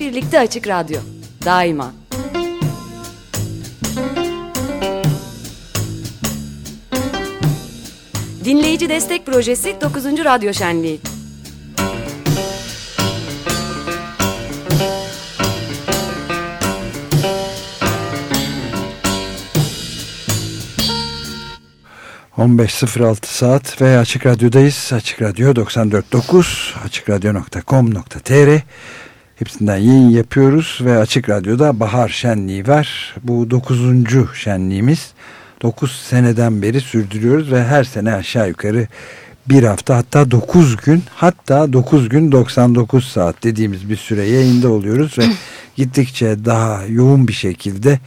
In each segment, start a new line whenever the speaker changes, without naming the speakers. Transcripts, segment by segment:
Birlikte Açık Radyo. Daima. Dinleyici Destek Projesi 9. Radyo Şenliği.
...15.06 saat ve Açık Radyo'dayız. Açık Radyo 94.9, açıkradyo.com.tr Hepsinden yayın yapıyoruz ve Açık Radyo'da Bahar Şenliği var. Bu 9. şenliğimiz. 9 seneden beri sürdürüyoruz ve her sene aşağı yukarı bir hafta hatta 9 gün hatta 9 gün 99 saat dediğimiz bir süre yayında oluyoruz ve gittikçe daha yoğun bir şekilde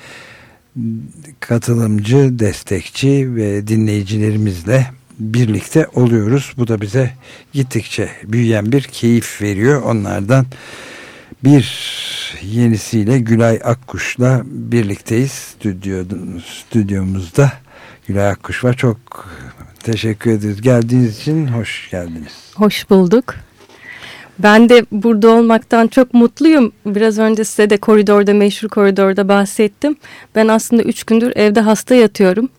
katılımcı, destekçi ve dinleyicilerimizle birlikte oluyoruz. Bu da bize gittikçe büyüyen bir keyif veriyor. Onlardan bir yenisiyle Gülay Akkuş'la birlikteyiz stüdyo, stüdyomuzda. Gülay Akkuş var. Çok teşekkür ederiz. Geldiğiniz için hoş geldiniz.
Hoş bulduk. Ben de burada olmaktan çok mutluyum. Biraz önce size de koridorda, meşhur koridorda bahsettim. Ben aslında üç gündür evde hasta yatıyorum.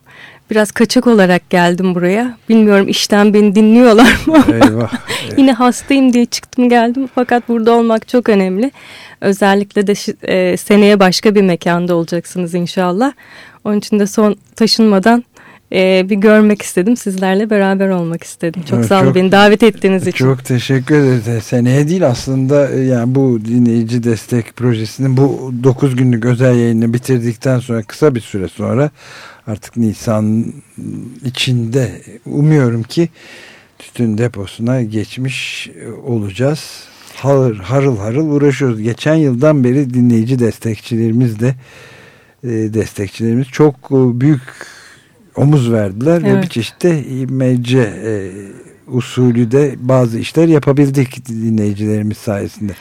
Biraz kaçak olarak geldim buraya. Bilmiyorum işten beni dinliyorlar mı Eyvah. Yine hastayım diye çıktım geldim. Fakat burada olmak çok önemli. Özellikle de e, seneye başka bir mekanda olacaksınız inşallah. Onun için de son taşınmadan e, bir görmek istedim. Sizlerle beraber olmak istedim. Çok evet, sağ olun beni davet ettiğiniz için.
Çok teşekkür ederiz. Seneye değil aslında e, yani bu dinleyici destek projesinin bu 9 günlük özel yayını bitirdikten sonra kısa bir süre sonra artık Nisan içinde umuyorum ki tütün deposuna geçmiş olacağız. Harıl harıl, harıl uğraşıyoruz. Geçen yıldan beri dinleyici destekçilerimiz de e, destekçilerimiz çok e, büyük omuz verdiler evet. ve bir çeşit de İMC e, usulü de bazı işler yapabildik dinleyicilerimiz sayesinde.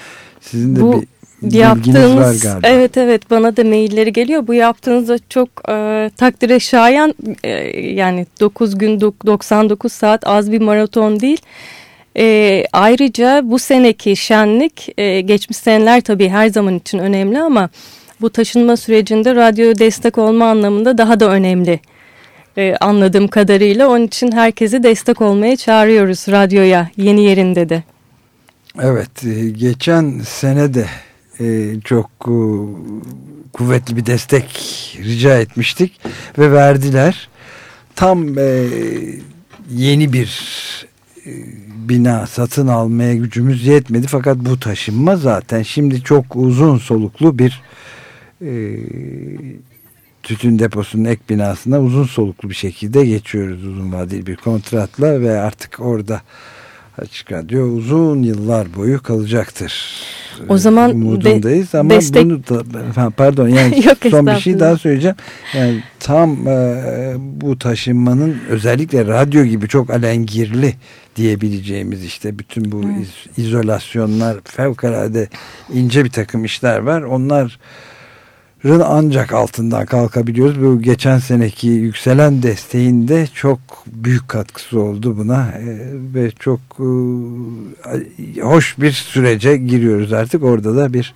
Sizin de
Bu...
bir
yaptığınız var galiba. evet evet bana da mailleri geliyor. Bu yaptığınızda çok e, takdire şayan e, yani 9 gün 99 saat az bir maraton değil. E, ayrıca bu seneki şenlik e, geçmiş seneler tabii her zaman için önemli ama bu taşınma sürecinde radyoya destek olma anlamında daha da önemli e, anladığım kadarıyla. Onun için herkesi destek olmaya çağırıyoruz radyoya yeni yerinde de.
Evet e, geçen sene de e, çok e, kuvvetli bir destek rica etmiştik ve verdiler. Tam yeni bir bina satın almaya gücümüz yetmedi fakat bu taşınma zaten şimdi çok uzun soluklu bir tütün deposunun ek binasına uzun soluklu bir şekilde geçiyoruz uzun vadeli bir kontratla ve artık orada Açık Radyo uzun yıllar boyu kalacaktır.
O zaman
umudundayız de, ama destek... bunu da, pardon yani Yok, son bir şey daha söyleyeceğim. Yani tam e, bu taşınmanın özellikle radyo gibi çok alengirli diyebileceğimiz işte bütün bu iz, izolasyonlar fevkalade ince bir takım işler var. Onlar ancak altından kalkabiliyoruz. Bu geçen seneki yükselen desteğinde çok büyük katkısı oldu buna ee, ve çok e, hoş bir sürece giriyoruz artık. Orada da bir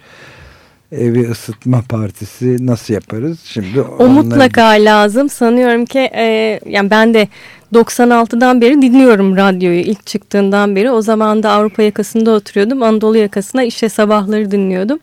evi ısıtma partisi nasıl yaparız? Şimdi
o mutlaka lazım. Sanıyorum ki e, yani ben de 96'dan beri dinliyorum radyoyu ilk çıktığından beri. O zaman da Avrupa yakasında oturuyordum. Anadolu yakasına işe sabahları dinliyordum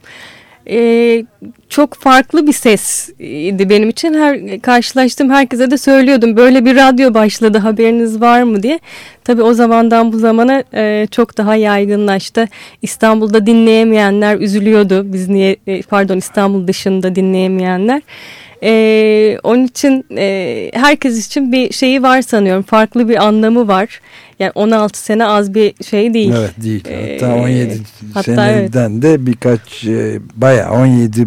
e, çok farklı bir sesdi benim için. Her karşılaştığım herkese de söylüyordum böyle bir radyo başladı haberiniz var mı diye. Tabii o zamandan bu zamana e, çok daha yaygınlaştı. İstanbul'da dinleyemeyenler üzülüyordu. Biz niye e, pardon İstanbul dışında dinleyemeyenler. E, onun için e, herkes için bir şeyi var sanıyorum. Farklı bir anlamı var. Yani 16 sene az bir şey değil.
Evet değil. Ee, hatta 17 hatta seneden evet. de birkaç e, baya 17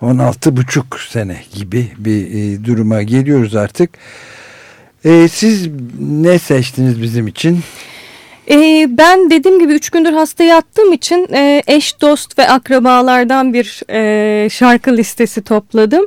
16 buçuk sene gibi bir e, duruma geliyoruz artık. E, siz ne seçtiniz bizim için?
E, ben dediğim gibi üç gündür hasta yattığım için e, eş, dost ve akrabalardan bir e, şarkı listesi topladım.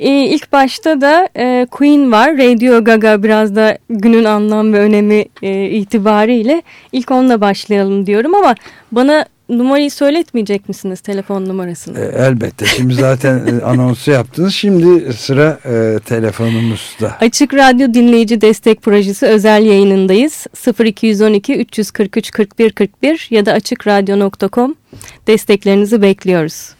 E, ilk başta da e, Queen var. Radio Gaga biraz da günün anlam ve önemi e, itibariyle ilk onunla başlayalım diyorum ama bana
numarayı söyletmeyecek misiniz telefon numarasını?
E, elbette. Şimdi zaten e, anonsu yaptınız. Şimdi sıra e, telefonumuzda.
Açık Radyo Dinleyici Destek Projesi özel yayınındayız. 0212 343 41 41 ya da açıkradyo.com desteklerinizi bekliyoruz.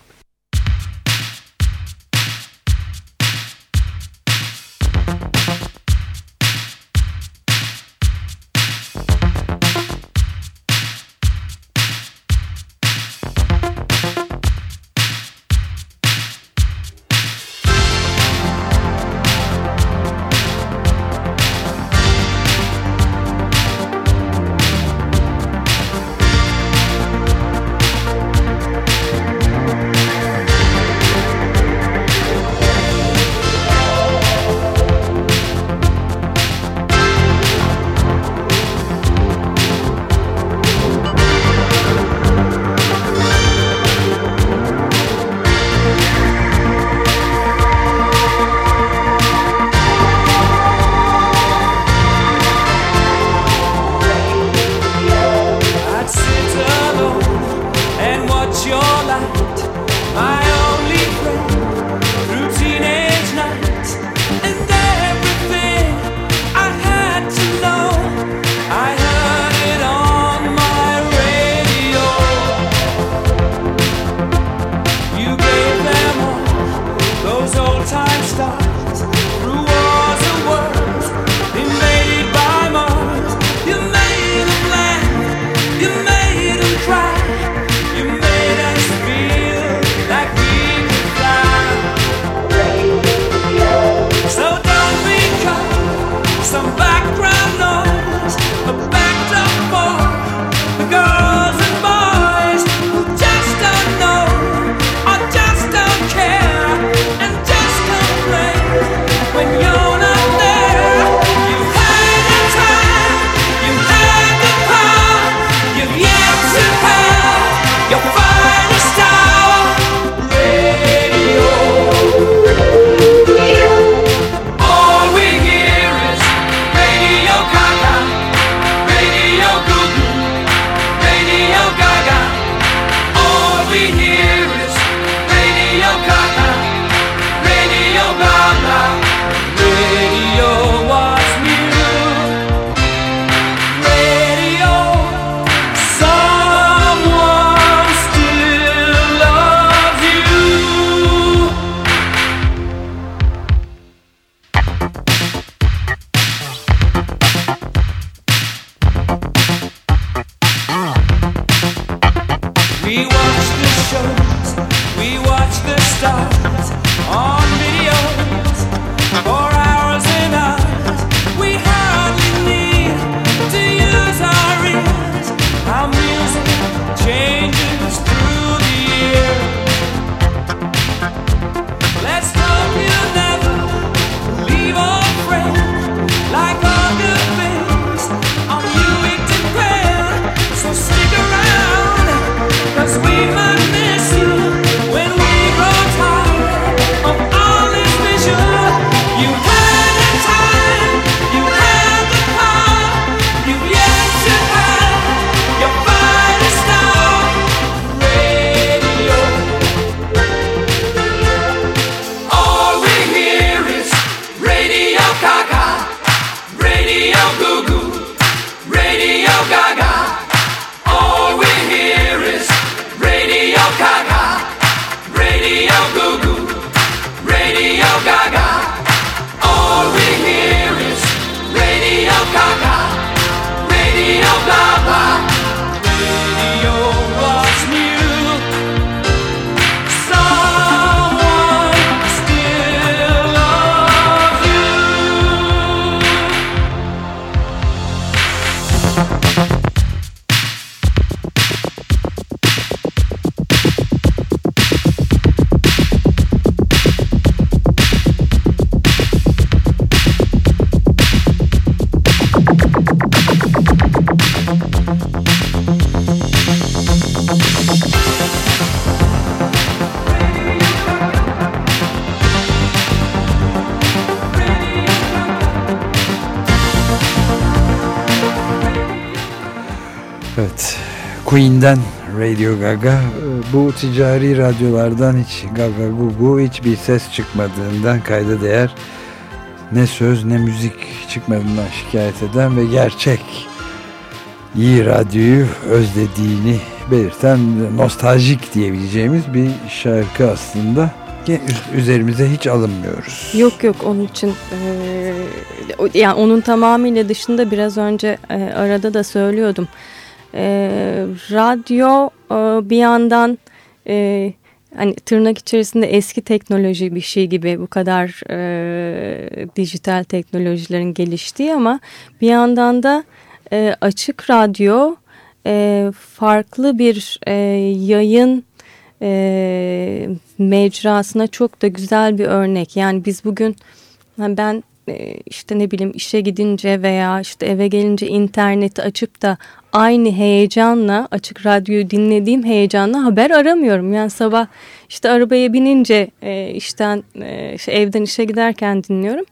Radio Gaga, Radio Goo Goo, Radio Gaga. albümünden Radio Gaga. Ee, bu ticari radyolardan hiç Gaga Gugu hiçbir ses çıkmadığından kayda değer ne söz ne müzik çıkmadığından şikayet eden ve gerçek iyi radyoyu özlediğini belirten nostaljik diyebileceğimiz bir şarkı aslında üzerimize hiç alınmıyoruz.
Yok yok onun için e, yani onun tamamıyla dışında biraz önce e, arada da söylüyordum. E, radyo e, bir yandan e, hani tırnak içerisinde eski teknoloji bir şey gibi bu kadar e, dijital teknolojilerin geliştiği ama bir yandan da e, açık radyo e, farklı bir e, yayın e, mecrasına çok da güzel bir örnek. Yani biz bugün ben e, işte ne bileyim işe gidince veya işte eve gelince interneti açıp da aynı heyecanla açık radyoyu dinlediğim heyecanla haber aramıyorum. Yani sabah işte arabaya binince e, işten e, işte evden işe giderken dinliyorum.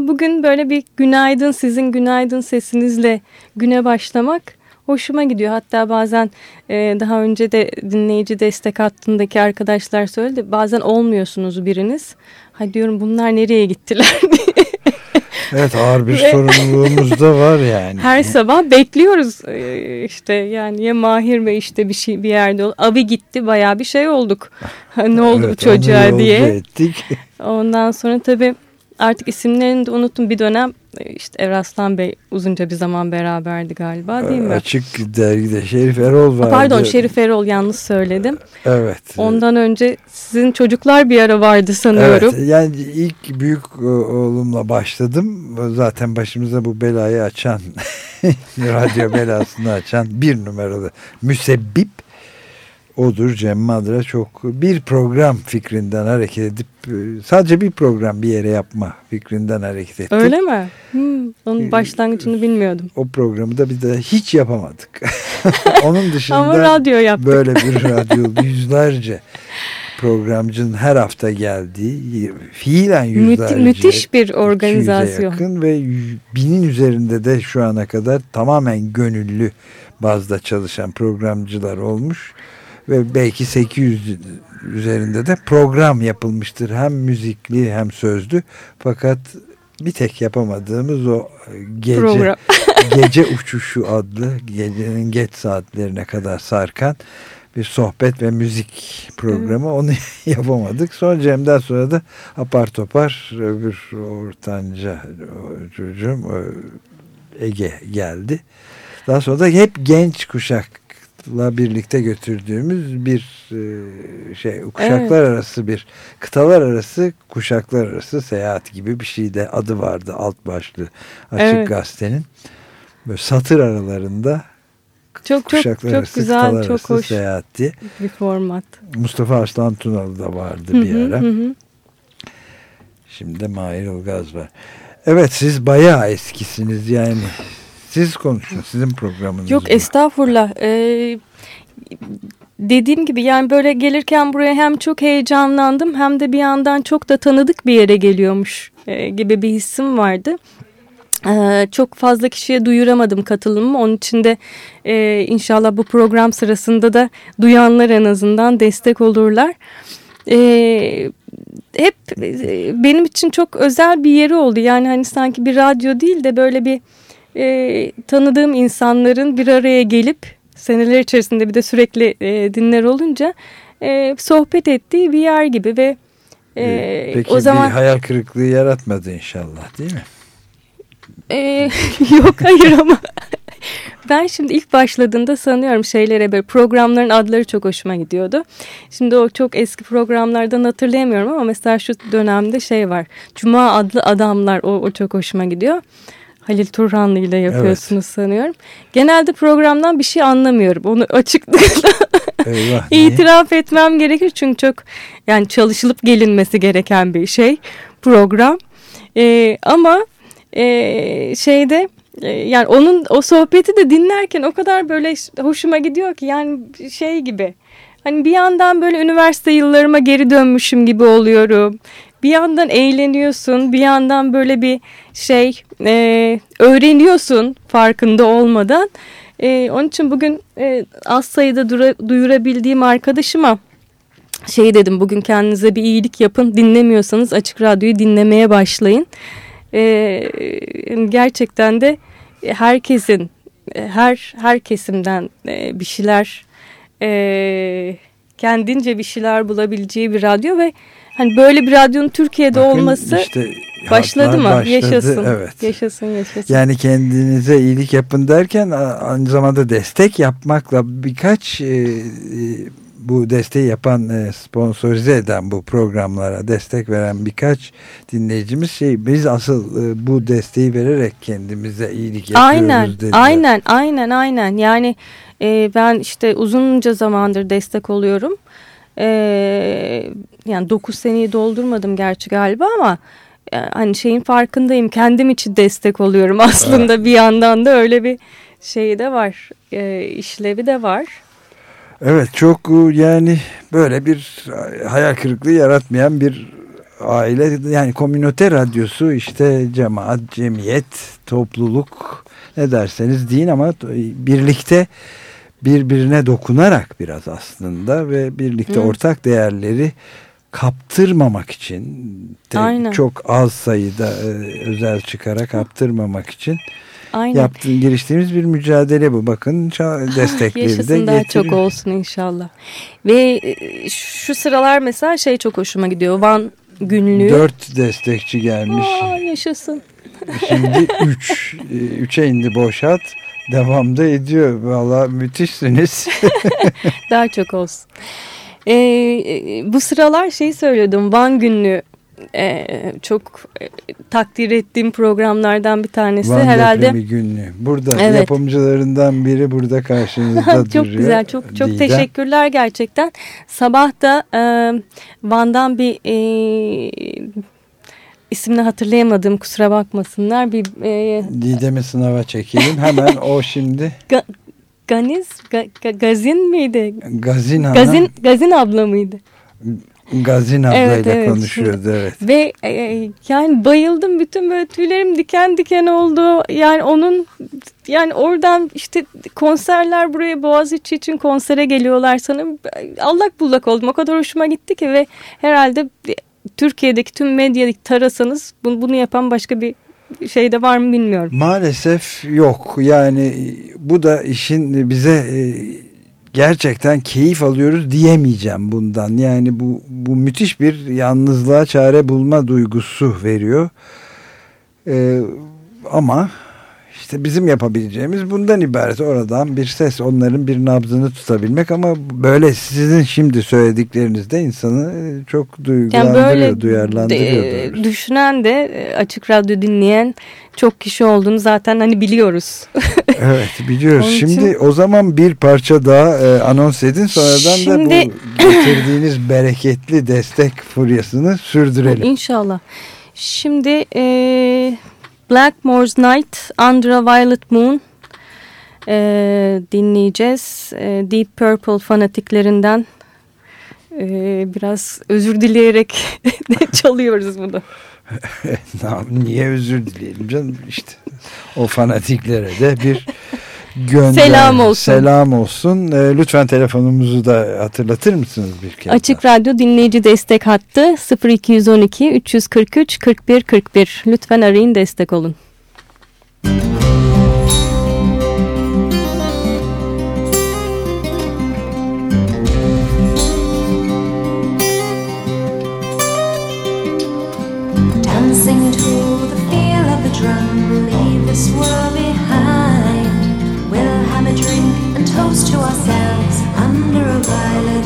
Bugün böyle bir günaydın sizin günaydın sesinizle güne başlamak hoşuma gidiyor. Hatta bazen e, daha önce de dinleyici destek hattındaki arkadaşlar söyledi. Bazen olmuyorsunuz biriniz. Ha diyorum bunlar nereye gittiler
Evet ağır bir sorumluluğumuz da var yani.
Her sabah bekliyoruz e, işte yani ya Mahir ve işte bir şey bir yerde ol. Abi gitti baya bir şey olduk. ne oldu evet, bu çocuğa diye. Ettik. Ondan sonra tabii artık isimlerini de unuttum bir dönem e, işte Eraslan Bey uzunca bir zaman beraberdi galiba değil mi?
Açık dergide Şerif Erol vardı.
Pardon Şerif Erol yanlış söyledim.
Evet.
Ondan önce sizin çocuklar bir ara vardı sanıyorum.
Evet yani ilk büyük e, oğlumla başladım. Zaten başımıza bu belayı açan radyo belasını açan bir numaralı müsebbip odur Cem Madra çok bir program fikrinden hareket edip e, sadece bir program bir yere yapma fikrinden hareket ettik.
Öyle mi? Hmm, onun e, başlangıcını bilmiyordum.
O programı da bir de hiç yapamadık. onun dışında
Ama radyo yaptık.
böyle bir radyo yüzlerce programcının her hafta geldiği fiilen yüzlerce
Müthi, müthiş bir organizasyon
yakın ve binin üzerinde de şu ana kadar tamamen gönüllü bazda çalışan programcılar olmuş ve belki 800 üzerinde de program yapılmıştır. Hem müzikli hem sözlü. Fakat bir tek yapamadığımız o gece gece uçuşu adlı gecenin geç saatlerine kadar sarkan bir sohbet ve müzik programı evet. onu yapamadık. Sonra Cem'den sonra da apar topar öbür ortanca çocuğum Ege geldi. Daha sonra da hep genç kuşak la birlikte götürdüğümüz bir e, şey kuşaklar evet. arası bir kıtalar arası kuşaklar arası seyahat gibi bir şeyde adı vardı alt başlı açık evet. gazetenin böyle satır aralarında
çok çok çok güzel çok hoş
seyahati.
bir format.
Mustafa Arslan Tunalı da vardı bir ara. Hı hı. Şimdi de Mahir Ilgaz var. Evet siz bayağı eskisiniz yani. Siz konuşun sizin programınız.
Yok bu. estağfurullah. Ee, dediğim gibi yani böyle gelirken buraya hem çok heyecanlandım hem de bir yandan çok da tanıdık bir yere geliyormuş e, gibi bir hissim vardı. Ee, çok fazla kişiye duyuramadım katılımımı. Onun için de e, inşallah bu program sırasında da duyanlar en azından destek olurlar. Ee, hep e, benim için çok özel bir yeri oldu. Yani hani sanki bir radyo değil de böyle bir e, tanıdığım insanların bir araya gelip seneler içerisinde bir de sürekli e, dinler olunca e, sohbet ettiği bir yer gibi ve
e, Peki o zaman bir hayal kırıklığı yaratmadı inşallah değil mi?
E, yok hayır ama ben şimdi ilk başladığında sanıyorum şeylere böyle programların adları çok hoşuma gidiyordu. Şimdi o çok eski programlardan hatırlayamıyorum ama mesela şu dönemde şey var. Cuma adlı adamlar o, o çok hoşuma gidiyor. Halil Turhanlı ile yapıyorsunuz evet. sanıyorum. Genelde programdan bir şey anlamıyorum. Onu açıklıkla itiraf etmem gerekir. Çünkü çok yani çalışılıp gelinmesi gereken bir şey program. Ee, ama e, şeyde e, yani onun o sohbeti de dinlerken o kadar böyle hoşuma gidiyor ki yani şey gibi. Hani bir yandan böyle üniversite yıllarıma geri dönmüşüm gibi oluyorum bir yandan eğleniyorsun bir yandan böyle bir şey e, öğreniyorsun farkında olmadan. E, onun için bugün e, az sayıda dura, duyurabildiğim arkadaşıma şey dedim bugün kendinize bir iyilik yapın dinlemiyorsanız açık radyoyu dinlemeye başlayın. E, gerçekten de herkesin her her kesimden e, bir şeyler e, kendince bir şeyler bulabileceği bir radyo ve hani böyle bir radyonun Türkiye'de Bakın olması işte başladı mı? Başladı, yaşasın. Evet. Yaşasın, yaşasın.
Yani kendinize iyilik yapın derken aynı zamanda destek yapmakla birkaç e, bu desteği yapan e, sponsorize eden bu programlara destek veren birkaç dinleyicimiz şey biz asıl e, bu desteği vererek kendimize iyilik yapıyoruz
aynen,
dediler.
Aynen aynen aynen yani e, ben işte uzunca zamandır destek oluyorum. E, yani 9 seneyi doldurmadım gerçi galiba ama e, hani şeyin farkındayım kendim için destek oluyorum aslında evet. bir yandan da öyle bir şey de var e, işlevi de var.
Evet çok e, yani böyle bir hayal kırıklığı yaratmayan bir aile yani komünote radyosu işte cemaat, cemiyet, topluluk ne derseniz deyin ama birlikte birbirine dokunarak biraz aslında ve birlikte Hı. ortak değerleri kaptırmamak için Aynen. çok az sayıda e, özel çıkara kaptırmamak için Aynen. yaptığın giriştiğimiz bir mücadele bu. Bakın destekleri
Yaşasın de daha çok olsun inşallah. Ve e, şu sıralar mesela şey çok hoşuma gidiyor. Van günlüğü.
Dört destekçi gelmiş.
Aa, yaşasın.
Şimdi üç. E, üçe indi boşat. Devamda ediyor. Valla müthişsiniz.
daha çok olsun. Ee, bu sıralar şey söylüyordum. Van günlüğü e, çok e, takdir ettiğim programlardan bir tanesi
Van
herhalde.
Van günlüğü. Burada evet. yapımcılarından biri burada karşınızda çok
duruyor. Çok güzel çok çok Didem. teşekkürler gerçekten. Sabah da e, Van'dan bir e, ismini hatırlayamadım kusura bakmasınlar. Bir,
e, Didem'i sınava çekelim hemen o şimdi.
Ga, Ganiz, ga, ga, Gazin miydi?
Gazin
Hanım. Gazin, Gazin abla mıydı?
Gazin ablayla evet, evet. konuşuyordu evet.
Ve e, yani bayıldım bütün böyle tüylerim diken diken oldu. Yani onun yani oradan işte konserler buraya Boğaziçi için konsere geliyorlar sanırım. Allak bullak oldum. O kadar hoşuma gitti ki ve herhalde Türkiye'deki tüm medyayı tarasanız bunu, bunu yapan başka bir şey de var mı bilmiyorum.
Maalesef yok. Yani bu da işin bize e, gerçekten keyif alıyoruz diyemeyeceğim bundan. Yani bu, bu müthiş bir yalnızlığa çare bulma duygusu veriyor. Ee, ama işte bizim yapabileceğimiz bundan ibaret. Oradan bir ses onların bir nabzını tutabilmek ama böyle sizin şimdi söylediklerinizde insanı çok duygulandırıyor, yani böyle duyarlandırıyor.
De, düşünen de e, açık radyo dinleyen çok kişi olduğunu zaten hani biliyoruz.
evet biliyoruz. Onun Şimdi için... o zaman bir parça daha e, anons edin. Sonradan Şimdi... da bu getirdiğiniz bereketli destek furyasını sürdürelim.
İnşallah. Şimdi e, Blackmore's Night, Under a Violet Moon e, dinleyeceğiz. E, Deep Purple fanatiklerinden e, biraz özür dileyerek çalıyoruz bunu.
Niye özür dileyelim canım işte o fanatiklere de bir gönder.
Selam olsun.
Selam olsun. E, lütfen telefonumuzu da hatırlatır mısınız bir kez?
Açık daha? Radyo dinleyici destek hattı 0212 343 41 41. Lütfen arayın destek olun. Dancing toast to ourselves under a violet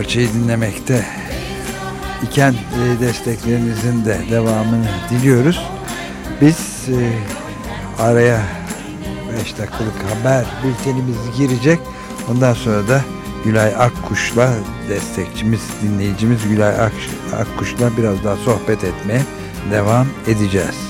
parçayı dinlemekte iken e, desteklerinizin de devamını diliyoruz. Biz e, araya 5 dakikalık haber bültenimiz girecek. Ondan sonra da Gülay Akkuş'la destekçimiz, dinleyicimiz Gülay Akkuş'la biraz daha sohbet etmeye devam edeceğiz.